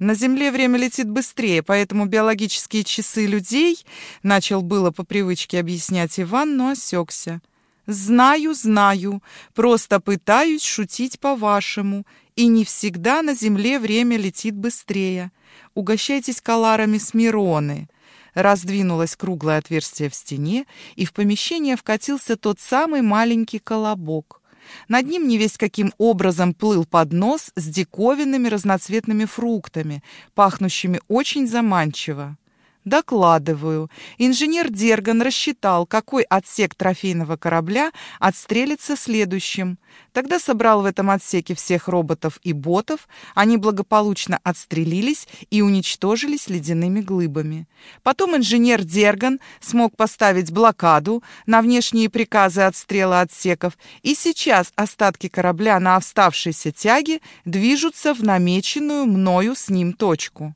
На Земле время летит быстрее, поэтому биологические часы людей, начал было по привычке объяснять Иван, но осекся. Знаю, знаю, просто пытаюсь шутить по-вашему, и не всегда на земле время летит быстрее. Угощайтесь каларами с Мироны. Раздвинулось круглое отверстие в стене, и в помещение вкатился тот самый маленький колобок. Над ним не весь каким образом плыл поднос с диковинными разноцветными фруктами, пахнущими очень заманчиво. Докладываю. Инженер Дерган рассчитал, какой отсек трофейного корабля отстрелится следующим. Тогда собрал в этом отсеке всех роботов и ботов, они благополучно отстрелились и уничтожились ледяными глыбами. Потом инженер Дерган смог поставить блокаду на внешние приказы отстрела отсеков, и сейчас остатки корабля на оставшейся тяге движутся в намеченную мною с ним точку.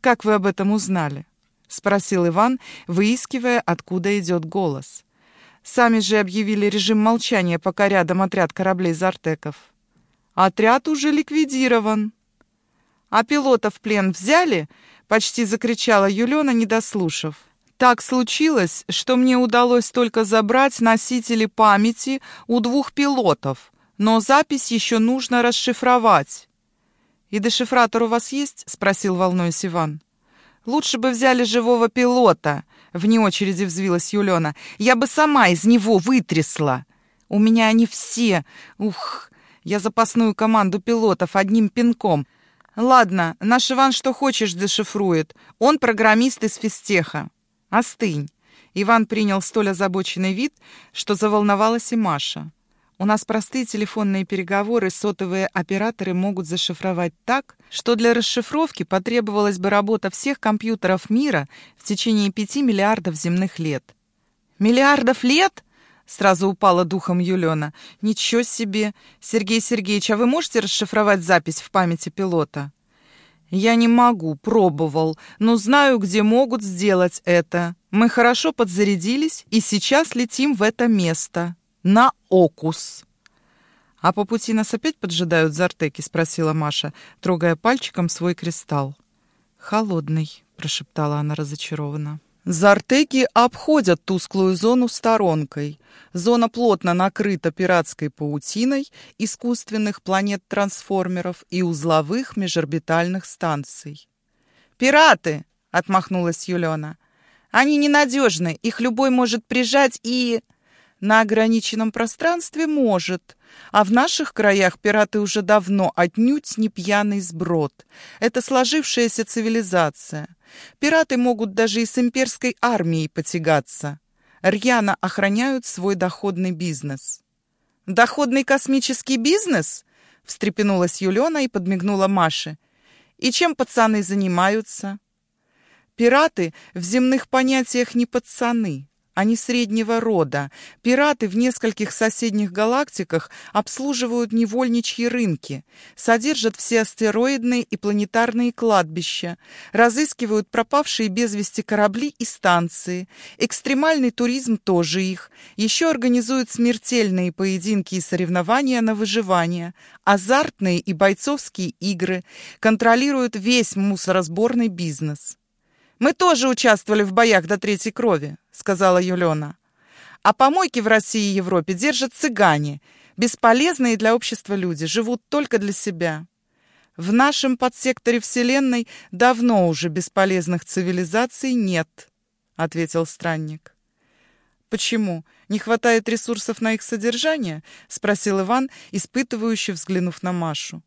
Как вы об этом узнали? — спросил Иван, выискивая, откуда идет голос. «Сами же объявили режим молчания, пока рядом отряд кораблей «Зартеков». «Отряд уже ликвидирован». «А пилота в плен взяли?» — почти закричала Юлена, не дослушав. «Так случилось, что мне удалось только забрать носители памяти у двух пилотов, но запись еще нужно расшифровать». «И дешифратор у вас есть?» — спросил волнуясь Иван. «Лучше бы взяли живого пилота», — вне очереди взвилась Юлена. «Я бы сама из него вытрясла. У меня они все. Ух, я запасную команду пилотов одним пинком. Ладно, наш Иван что хочешь дешифрует. Он программист из физтеха. Остынь». Иван принял столь озабоченный вид, что заволновалась и Маша. У нас простые телефонные переговоры сотовые операторы могут зашифровать так, что для расшифровки потребовалась бы работа всех компьютеров мира в течение пяти миллиардов земных лет. «Миллиардов лет?» — сразу упала духом Юлена. «Ничего себе! Сергей Сергеевич, а вы можете расшифровать запись в памяти пилота?» «Я не могу, пробовал, но знаю, где могут сделать это. Мы хорошо подзарядились и сейчас летим в это место» на окус. «А по пути нас опять поджидают зартеки?» — спросила Маша, трогая пальчиком свой кристалл. «Холодный», — прошептала она разочарованно. Зартеки обходят тусклую зону сторонкой. Зона плотно накрыта пиратской паутиной искусственных планет-трансформеров и узловых межорбитальных станций. «Пираты!» — отмахнулась Юлена. «Они ненадежны, их любой может прижать и...» На ограниченном пространстве может, а в наших краях пираты уже давно отнюдь не пьяный сброд. Это сложившаяся цивилизация. Пираты могут даже и с имперской армией потягаться. Рьяно охраняют свой доходный бизнес. «Доходный космический бизнес?» — встрепенулась Юлена и подмигнула Маше. «И чем пацаны занимаются?» «Пираты в земных понятиях не пацаны. Они среднего рода. Пираты в нескольких соседних галактиках обслуживают невольничьи рынки, содержат все астероидные и планетарные кладбища, разыскивают пропавшие без вести корабли и станции. Экстремальный туризм тоже их. Еще организуют смертельные поединки и соревнования на выживание, азартные и бойцовские игры, контролируют весь мусоросборный бизнес. Мы тоже участвовали в боях до третьей крови», — сказала Юлена. «А помойки в России и Европе держат цыгане. Бесполезные для общества люди, живут только для себя. В нашем подсекторе Вселенной давно уже бесполезных цивилизаций нет», — ответил странник. «Почему? Не хватает ресурсов на их содержание?» — спросил Иван, испытывающе взглянув на Машу.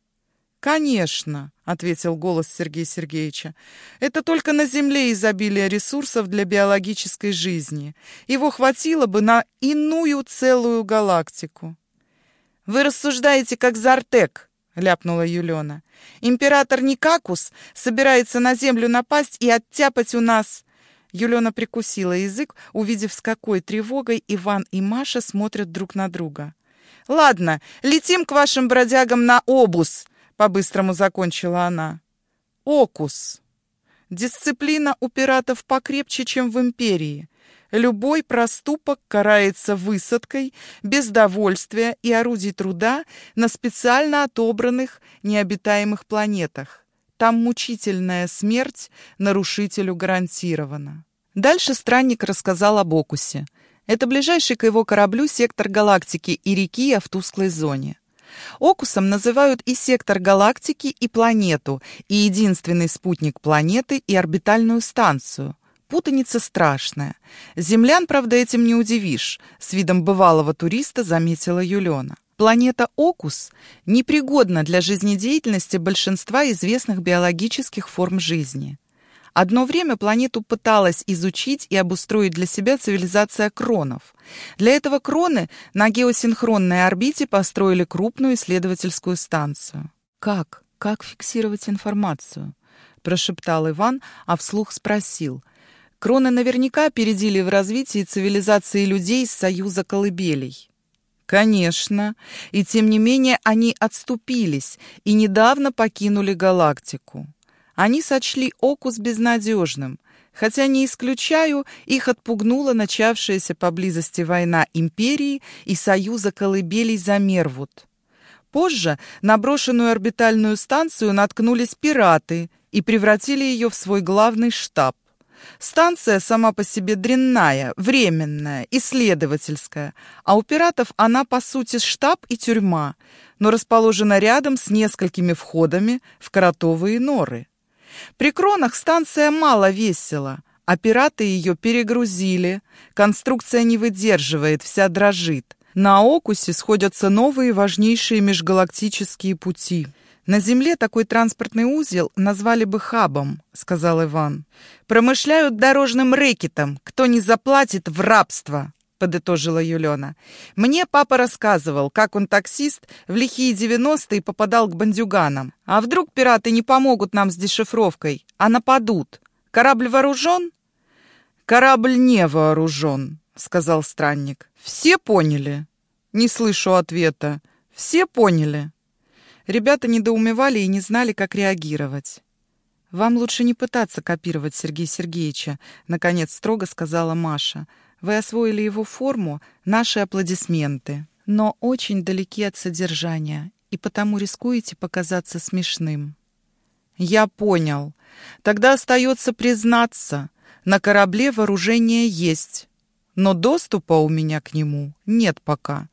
«Конечно», — ответил голос Сергея Сергеевича. «Это только на Земле изобилие ресурсов для биологической жизни. Его хватило бы на иную целую галактику». «Вы рассуждаете как Зартек», — ляпнула Юлена. «Император Никакус собирается на Землю напасть и оттяпать у нас...» Юлена прикусила язык, увидев, с какой тревогой Иван и Маша смотрят друг на друга. «Ладно, летим к вашим бродягам на обус», по-быстрому закончила она. Окус. Дисциплина у пиратов покрепче, чем в империи. Любой проступок карается высадкой, без довольствия и орудий труда на специально отобранных необитаемых планетах. Там мучительная смерть нарушителю гарантирована. Дальше странник рассказал об Окусе. Это ближайший к его кораблю сектор галактики Ирикия в тусклой зоне. Окусом называют и сектор галактики, и планету, и единственный спутник планеты, и орбитальную станцию. Путаница страшная. Землян, правда, этим не удивишь, с видом бывалого туриста заметила Юлена. Планета Окус непригодна для жизнедеятельности большинства известных биологических форм жизни. Одно время планету пыталась изучить и обустроить для себя цивилизация кронов. Для этого кроны на геосинхронной орбите построили крупную исследовательскую станцию. «Как? Как фиксировать информацию?» – прошептал Иван, а вслух спросил. «Кроны наверняка опередили в развитии цивилизации людей из Союза колыбелей». Конечно. И тем не менее они отступились и недавно покинули галактику. Они сочли Окус безнадежным, хотя не исключаю, их отпугнула начавшаяся поблизости война Империи и Союза колыбелей за Мервуд. Позже на брошенную орбитальную станцию наткнулись пираты и превратили ее в свой главный штаб. Станция сама по себе дрянная, временная, исследовательская, а у пиратов она, по сути, штаб и тюрьма, но расположена рядом с несколькими входами в кротовые норы. При кронах станция мало весела, а пираты ее перегрузили, конструкция не выдерживает, вся дрожит. На Окусе сходятся новые важнейшие межгалактические пути. «На Земле такой транспортный узел назвали бы хабом», — сказал Иван. «Промышляют дорожным рэкетом. Кто не заплатит, в рабство», — подытожила Юлена. «Мне папа рассказывал, как он таксист в лихие девяностые попадал к бандюганам. А вдруг пираты не помогут нам с дешифровкой, а нападут? Корабль вооружен?» «Корабль не вооружен», — сказал странник. «Все поняли?» «Не слышу ответа. Все поняли?» Ребята недоумевали и не знали, как реагировать. «Вам лучше не пытаться копировать Сергея Сергеевича», — наконец строго сказала Маша. «Вы освоили его форму, наши аплодисменты, но очень далеки от содержания, и потому рискуете показаться смешным». «Я понял. Тогда остается признаться, на корабле вооружение есть, но доступа у меня к нему нет пока».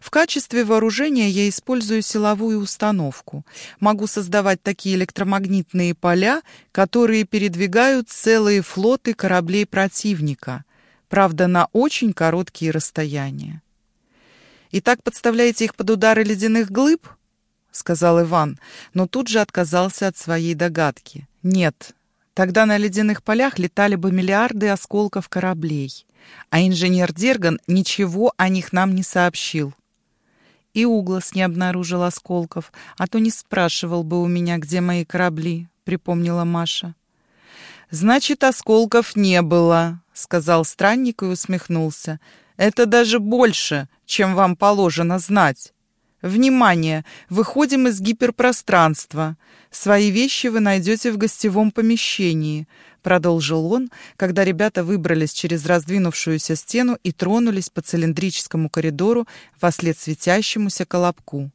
В качестве вооружения я использую силовую установку. Могу создавать такие электромагнитные поля, которые передвигают целые флоты кораблей противника, правда, на очень короткие расстояния. «И так подставляете их под удары ледяных глыб?» — сказал Иван, но тут же отказался от своей догадки. «Нет, тогда на ледяных полях летали бы миллиарды осколков кораблей» а инженер Дерган ничего о них нам не сообщил. И Углас не обнаружил осколков, а то не спрашивал бы у меня, где мои корабли, припомнила Маша. «Значит, осколков не было», — сказал странник и усмехнулся. «Это даже больше, чем вам положено знать. Внимание! Выходим из гиперпространства. Свои вещи вы найдете в гостевом помещении продолжил он, когда ребята выбрались через раздвинувшуюся стену и тронулись по цилиндрическому коридору во след светящемуся колобку.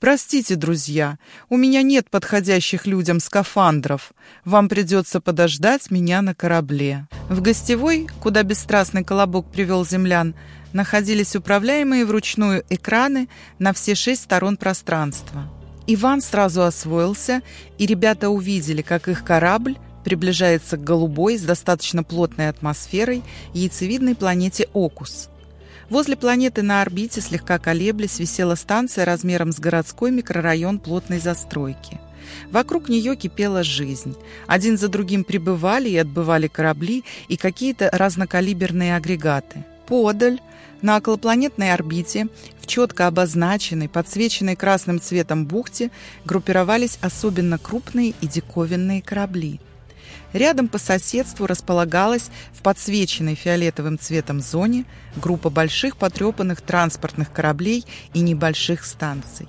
«Простите, друзья, у меня нет подходящих людям скафандров. Вам придется подождать меня на корабле». В гостевой, куда бесстрастный колобок привел землян, находились управляемые вручную экраны на все шесть сторон пространства. Иван сразу освоился, и ребята увидели, как их корабль приближается к голубой с достаточно плотной атмосферой яйцевидной планете Окус. Возле планеты на орбите, слегка колеблясь, висела станция размером с городской микрорайон плотной застройки. Вокруг нее кипела жизнь. Один за другим прибывали и отбывали корабли и какие-то разнокалиберные агрегаты. Подаль, на околопланетной орбите, в четко обозначенной, подсвеченной красным цветом бухте, группировались особенно крупные и диковинные корабли. Рядом по соседству располагалась в подсвеченной фиолетовым цветом зоне группа больших потрепанных транспортных кораблей и небольших станций.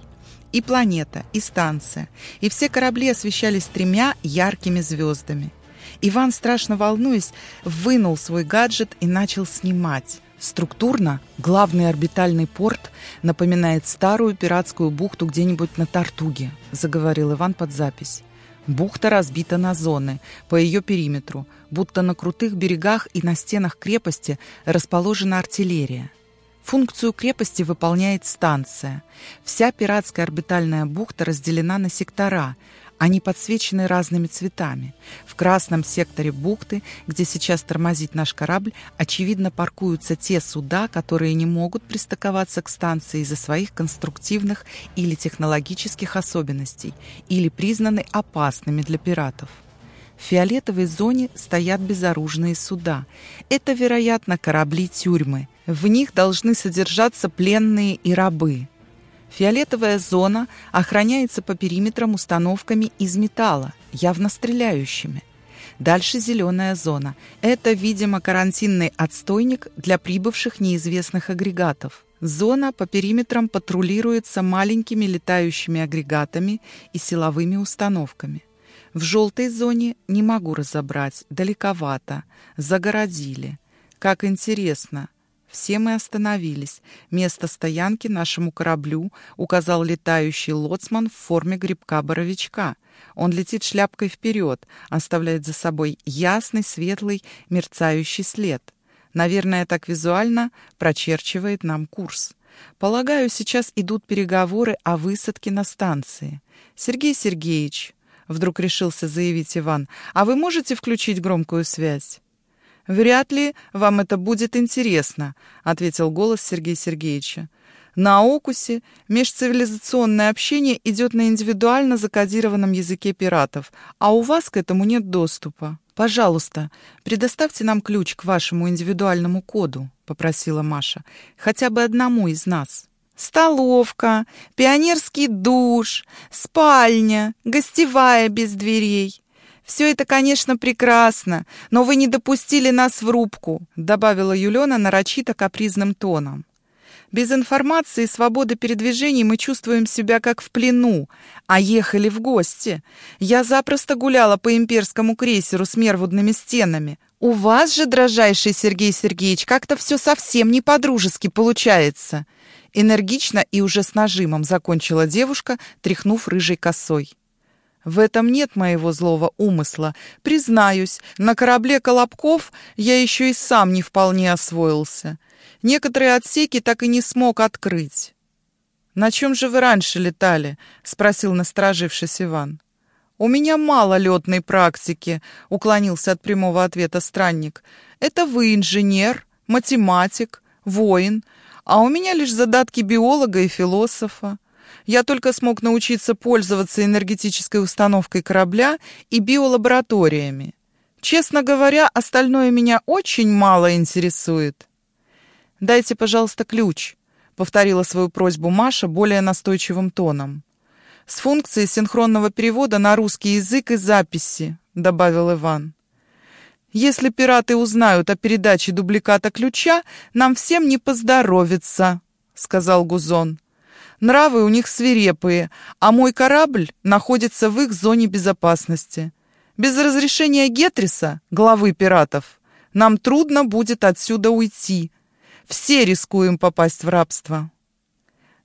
И планета, и станция, и все корабли освещались тремя яркими звездами. Иван, страшно волнуясь, вынул свой гаджет и начал снимать. Структурно главный орбитальный порт напоминает старую пиратскую бухту где-нибудь на Тартуге, заговорил Иван под запись. Бухта разбита на зоны по ее периметру, будто на крутых берегах и на стенах крепости расположена артиллерия. Функцию крепости выполняет станция. Вся пиратская орбитальная бухта разделена на сектора, они подсвечены разными цветами. В красном секторе бухты, где сейчас тормозит наш корабль, очевидно паркуются те суда, которые не могут пристыковаться к станции из-за своих конструктивных или технологических особенностей, или признаны опасными для пиратов. В фиолетовой зоне стоят безоружные суда. Это, вероятно, корабли-тюрьмы. В них должны содержаться пленные и рабы. Фиолетовая зона охраняется по периметрам установками из металла, явно стреляющими. Дальше зеленая зона. Это, видимо, карантинный отстойник для прибывших неизвестных агрегатов. Зона по периметрам патрулируется маленькими летающими агрегатами и силовыми установками. В желтой зоне не могу разобрать, далековато, загородили. Как интересно. Все мы остановились. Место стоянки нашему кораблю указал летающий лоцман в форме грибка-боровичка. Он летит шляпкой вперед, оставляет за собой ясный, светлый, мерцающий след. Наверное, так визуально прочерчивает нам курс. Полагаю, сейчас идут переговоры о высадке на станции. Сергей Сергеевич, вдруг решился заявить Иван. «А вы можете включить громкую связь?» «Вряд ли вам это будет интересно», — ответил голос Сергея Сергеевича. «На Окусе межцивилизационное общение идет на индивидуально закодированном языке пиратов, а у вас к этому нет доступа. Пожалуйста, предоставьте нам ключ к вашему индивидуальному коду», — попросила Маша. «Хотя бы одному из нас» столовка, пионерский душ, спальня, гостевая без дверей. Все это, конечно, прекрасно, но вы не допустили нас в рубку», добавила Юлена нарочито капризным тоном. Без информации и свободы передвижений мы чувствуем себя как в плену, а ехали в гости. Я запросто гуляла по имперскому крейсеру с мервудными стенами. У вас же, дрожайший Сергей Сергеевич, как-то все совсем не по-дружески получается. Энергично и уже с нажимом закончила девушка, тряхнув рыжей косой. В этом нет моего злого умысла. Признаюсь, на корабле Колобков я еще и сам не вполне освоился. Некоторые отсеки так и не смог открыть. «На чем же вы раньше летали?» — спросил насторожившись Иван. «У меня мало летной практики», — уклонился от прямого ответа странник. «Это вы инженер, математик, воин, а у меня лишь задатки биолога и философа. Я только смог научиться пользоваться энергетической установкой корабля и биолабораториями. Честно говоря, остальное меня очень мало интересует. «Дайте, пожалуйста, ключ», — повторила свою просьбу Маша более настойчивым тоном. «С функцией синхронного перевода на русский язык и записи», — добавил Иван. Если пираты узнают о передаче дубликата ключа, нам всем не поздоровится», — сказал Гузон. «Нравы у них свирепые, а мой корабль находится в их зоне безопасности. Без разрешения Гетриса, главы пиратов, нам трудно будет отсюда уйти. Все рискуем попасть в рабство».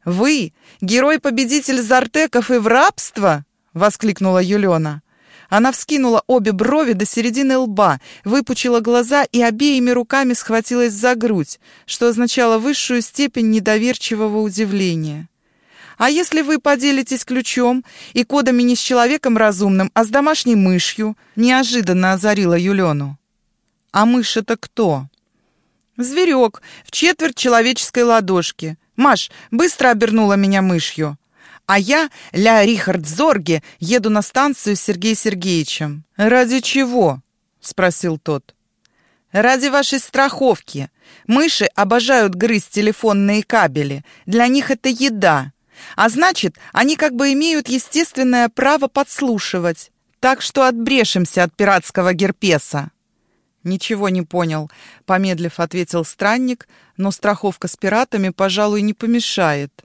«Вы, герой-победитель Зартеков и в рабство?» — воскликнула Юлена. Она вскинула обе брови до середины лба, выпучила глаза и обеими руками схватилась за грудь, что означало высшую степень недоверчивого удивления. «А если вы поделитесь ключом и кодами не с человеком разумным, а с домашней мышью?» неожиданно озарила Юлену. «А мышь это кто?» «Зверек в четверть человеческой ладошки. Маш, быстро обернула меня мышью а я, Ля Рихард Зорге, еду на станцию с Сергеем Сергеевичем». «Ради чего?» — спросил тот. «Ради вашей страховки. Мыши обожают грызть телефонные кабели. Для них это еда. А значит, они как бы имеют естественное право подслушивать. Так что отбрешемся от пиратского герпеса». «Ничего не понял», — помедлив ответил странник, «но страховка с пиратами, пожалуй, не помешает».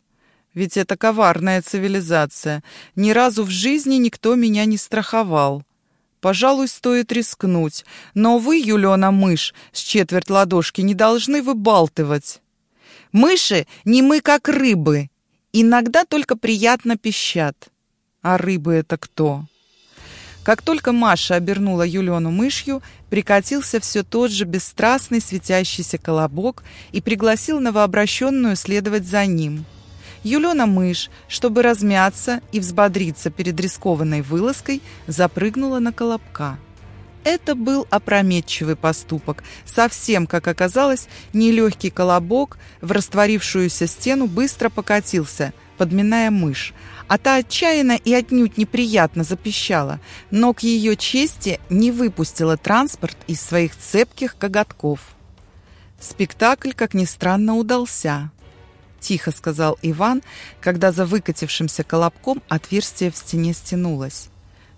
Ведь это коварная цивилизация. Ни разу в жизни никто меня не страховал. Пожалуй, стоит рискнуть. Но вы, Юлена мышь, с четверть ладошки не должны выбалтывать. Мыши не мы, как рыбы. Иногда только приятно пищат. А рыбы это кто? Как только Маша обернула Юлену мышью, прикатился все тот же бесстрастный светящийся колобок и пригласил новообращенную следовать за ним – Юлена мышь, чтобы размяться и взбодриться перед рискованной вылазкой, запрыгнула на колобка. Это был опрометчивый поступок. Совсем, как оказалось, нелегкий колобок в растворившуюся стену быстро покатился, подминая мышь, а та отчаянно и отнюдь неприятно запищала, но к ее чести не выпустила транспорт из своих цепких коготков. Спектакль, как ни странно, удался. Тихо сказал Иван, когда за выкатившимся колобком отверстие в стене стянулось.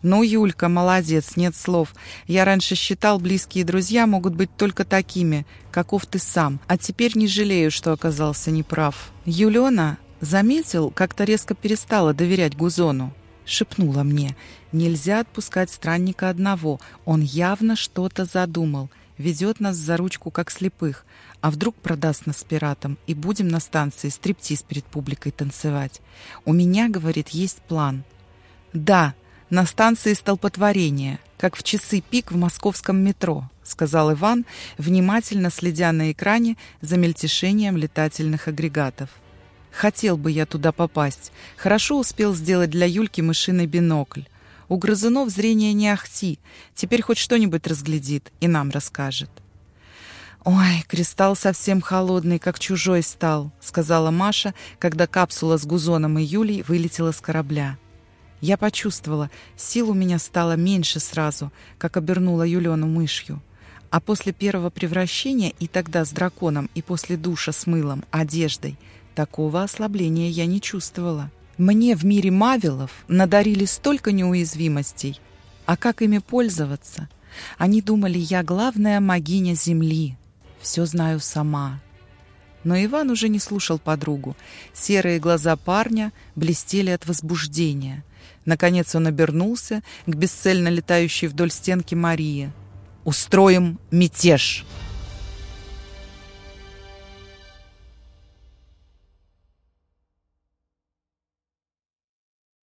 «Ну, Юлька, молодец, нет слов. Я раньше считал, близкие друзья могут быть только такими, каков ты сам, а теперь не жалею, что оказался неправ». Юлена заметил, как-то резко перестала доверять Гузону. Шепнула мне, нельзя отпускать странника одного, он явно что-то задумал, ведет нас за ручку, как слепых, а вдруг продаст нас пиратам, и будем на станции стриптиз перед публикой танцевать. У меня, говорит, есть план. Да, на станции столпотворения, как в часы пик в московском метро», сказал Иван, внимательно следя на экране за мельтешением летательных агрегатов. «Хотел бы я туда попасть. Хорошо успел сделать для Юльки мышиный бинокль. У грызунов зрение не ахти. Теперь хоть что-нибудь разглядит и нам расскажет». «Ой, кристалл совсем холодный, как чужой стал», — сказала Маша, когда капсула с Гузоном и Юлей вылетела с корабля. Я почувствовала, сил у меня стало меньше сразу, как обернула Юлену мышью. А после первого превращения и тогда с драконом, и после душа с мылом, одеждой, такого ослабления я не чувствовала. Мне в мире мавилов надарили столько неуязвимостей. А как ими пользоваться? Они думали, я главная магиня Земли. Все знаю сама. Но Иван уже не слушал подругу. Серые глаза парня блестели от возбуждения. Наконец он обернулся к бесцельно летающей вдоль стенки Марии. «Устроим мятеж!»